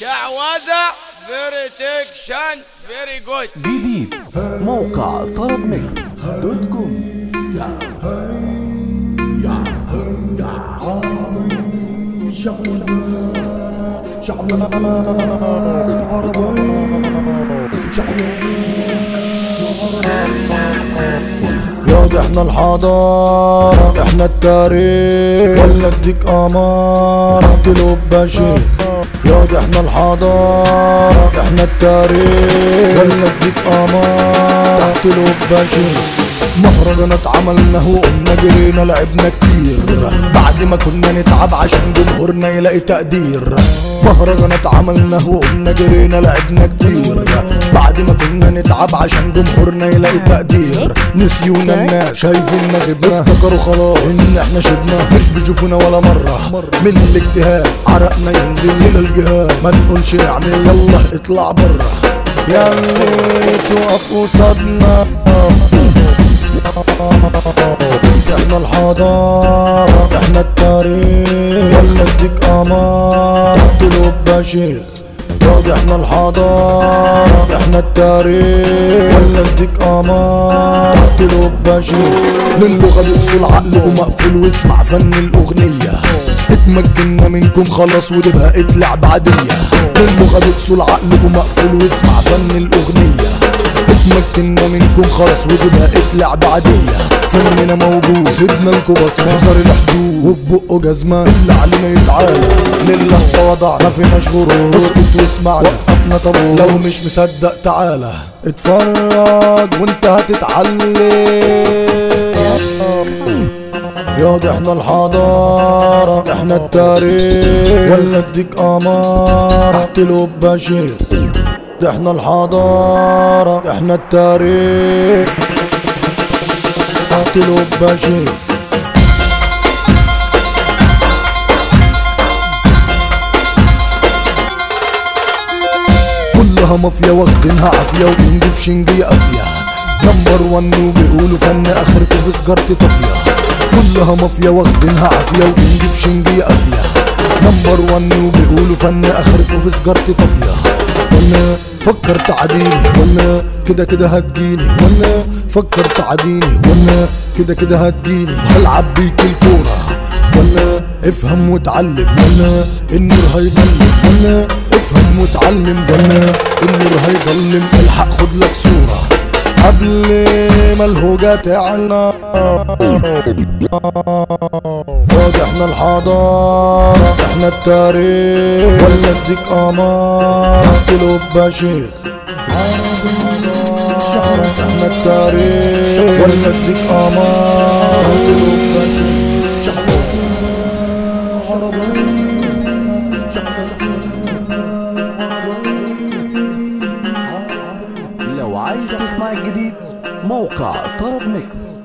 شعوذة فيري تكشن فيري جود جديد. موقع طرب ميكس دوت كوم. ياض إحنا الحضارة إحنا التاريخ. ولا اديك امار اقتلوا بشيخ ياض إحنا الحضارة إحنا التاريخ. ولا اديك آمار. اقتلوا بشيخ مهرجانات عملناه وقمنا جرينا لعبنا كتير. بعد ما كنا نتعب عشان جمهورنا يلاقي تقدير. مهرجانات عملناه وقمنا جرينا لعبنا كتير. بعد ما كنا نتعب عشان جمهورنا يلاقي تقدير. نسيونا الناس شايفيننا غبنا. افتكروا خلاص إن إحنا شبنا مش بيشوفونا ولا مرة. من الاجتهاد عرقنا ينزل إلى الجهاد. ما نقولش يعني يلا اطلع برا. يا اللي تقف قصادنا إحنا الحضارة إحنا التاريخ ولا اديك آمار اقتلوا بشيخ إحنا الحضارة إحنا التاريخ ولا اديك امار اقتلوا بشيخ للغة بيوصل عقلكم مقفول واسمع فن الأغنية. اتمكنا منكم خلاص ودي بقت لعبة عادية للغة بيوصل عقلكم مقفول واسمع فن الأغنية. اتمكنا منكم خلاص ودي بقت لعبة عادية فننا موجود سيبنا لكم بصمة حصر الحدود وفي بقه جزمة. اللي علينا يتعالى. لله تواضعنا فيناش غرور. اسكت واسمعنا وقفنا طابور لو مش مصدق تعالى. اتفرج وانت هتتعلم. ياض إحنا الحضارة إحنا التاريخ. ولا اديك آمار اقتلوا بشيخ إحنا الحضارة إحنا التاريخ. اقتلوا بشيخ كلها مافيا واخدينها عافية وبنضيف شنجية قافية. نمبر ون وبيقولوا فن اخرته في سجارتي طافية. كلها مافيا واخدينها عافية وبنضيف شنجية قافية. نمبر ون وبيقولوا فن اخرته في سجارتي طافية. ولا فكرت عديني ولا كده كده هتجيني ولا فكرت عديني ولا كده كده هتجيني هلعب بيك الكورة. ولا افهم واتعلم ولا النور هيضلم ولا افهم واتعلم. ولا النور هيضلم الحق خد لك صورة. قبل ما الهوجة تعلى ياض إحنا الحضارة إحنا التاريخ. ولا اديك امار اقتلوا بشيخ. إحنا التاريخ. ولا اديك امار اقتلوا بشيخ. لو عايز تسمع الجديد موقع طرب ميكس.